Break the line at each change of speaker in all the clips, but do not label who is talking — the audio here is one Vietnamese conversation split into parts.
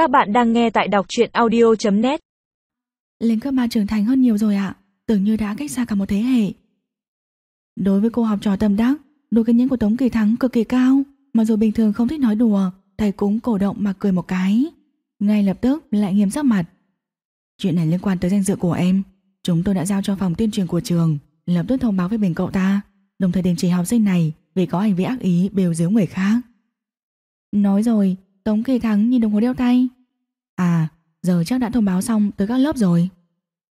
Các bạn đang nghe tại đọc truyện audio.net
Lên cấp 3 trưởng thành hơn nhiều rồi ạ. Tưởng như đã cách xa cả một thế hệ. Đối với cô học trò tâm đắc Độ kiên nhẫn của Tống Kỳ Thắng cực kỳ cao. Mặc dù bình thường không thích nói đùa, Thầy cũng cổ động mà cười một cái. Ngay lập tức lại nghiêm sắc mặt. Chuyện này liên quan tới danh dự của em. Chúng tôi đã giao cho phòng tuyên truyền của trường, Lập tức thông báo với bình cậu ta. Đồng thời đình chỉ học sinh này Vì có hành vi ác ý bêu giếu người khác. Nói rồi Tống Kỳ Thắng nhìn đồng hồ đeo tay. À giờ chắc đã thông báo xong tới các lớp rồi.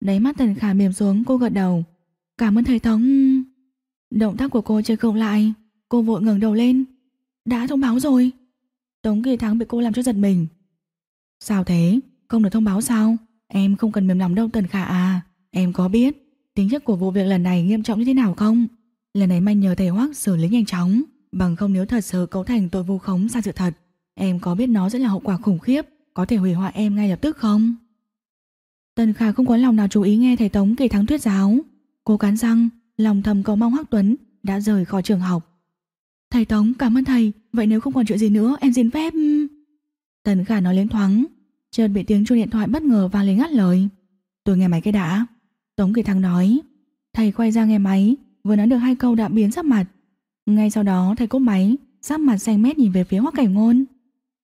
Đáy mắt Tần Khả mềm xuống, cô gật đầu. Cảm ơn thầy Tống. Động tác của cô chơi không lại. Cô vội ngẩng đầu lên. Đã thông báo rồi. Tống Kỳ Thắng bị cô làm cho giật mình. Sao thế? Không được thông báo sao? Em không cần mềm lòng đâu Tần Khả à. Em có biết tính chất của vụ việc lần này nghiêm trọng như thế nào không? Lần này may nhờ thầy Hoắc xử lý nhanh chóng. Bằng không nếu thật sự cấu thành tội vu khống sai sự thật Em có biết nó sẽ là hậu quả khủng khiếp, Có thể hủy hoại em ngay lập tức không? Tần Khả không có lòng nào chú ý nghe thầy Tống kỳ thắng thuyết giáo. Cô cắn răng, Lòng thầm cầu mong Hắc Tuấn Đã rời khỏi trường học. Thầy Tống, cảm ơn thầy. Vậy nếu không còn chuyện gì nữa, em xin phép. Tần Khả nói lên thoáng. Chợt bị tiếng chuông điện thoại bất ngờ vang lên ngắt lời. Tôi nghe máy cái đã. Tống kỳ thắng nói. Thầy quay ra nghe máy, Vừa nói được hai câu đã biến sắc mặt. Ngay sau đó, thầy cúp máy, Sắc mặt xanh mét nhìn về phía Hoắc Cảnh Ngôn.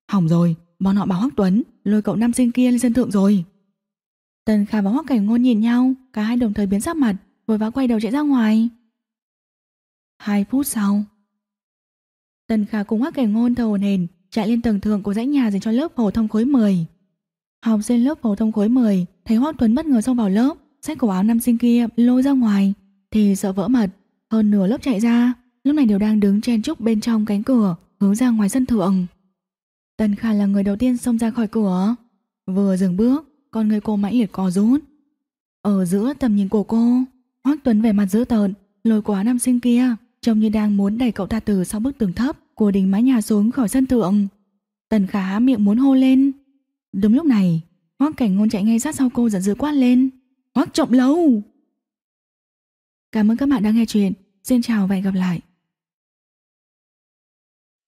Hỏng rồi, bọn họ bảo Hoắc Tuấn lôi cậu nam sinh kia lên sân thượng rồi. Tần Khả và Hoắc Cảnh Ngôn nhìn nhau, cả hai đồng thời biến sắc mặt, vội vã quay đầu chạy ra ngoài. Hai phút sau, Tần Khả cùng Hoắc Cảnh Ngôn thờ hổn hển chạy lên tầng thượng của dãy nhà dành cho lớp phổ thông khối 10. Học sinh lớp phổ thông khối 10 thấy Hoắc Tuấn bất ngờ xông vào lớp, xách cổ áo nam sinh kia lôi ra ngoài, thì sợ vỡ mật, hơn nửa lớp chạy ra, lúc này đều đang đứng chen chúc bên trong cánh cửa, hướng ra ngoài sân thượng. Tần Khả là người đầu tiên xông ra khỏi cửa. Vừa dừng bước, con người cô mãnh liệt co rút. Ở giữa tầm nhìn của cô, Hoắc Tuấn vẻ mặt dữ tợn, lôi quá nam sinh kia, trông như đang muốn đẩy cậu ta từ sau bức tường thấp của đỉnh mái nhà xuống khỏi sân thượng. Tần Khả miệng muốn hô lên. Đúng lúc này, Hoắc Cảnh Ngôn chạy ngay sát sau cô giận dữ quát lên. Hoắc Trọng Lâu! Cảm ơn các bạn đã nghe chuyện. Xin chào và hẹn gặp lại.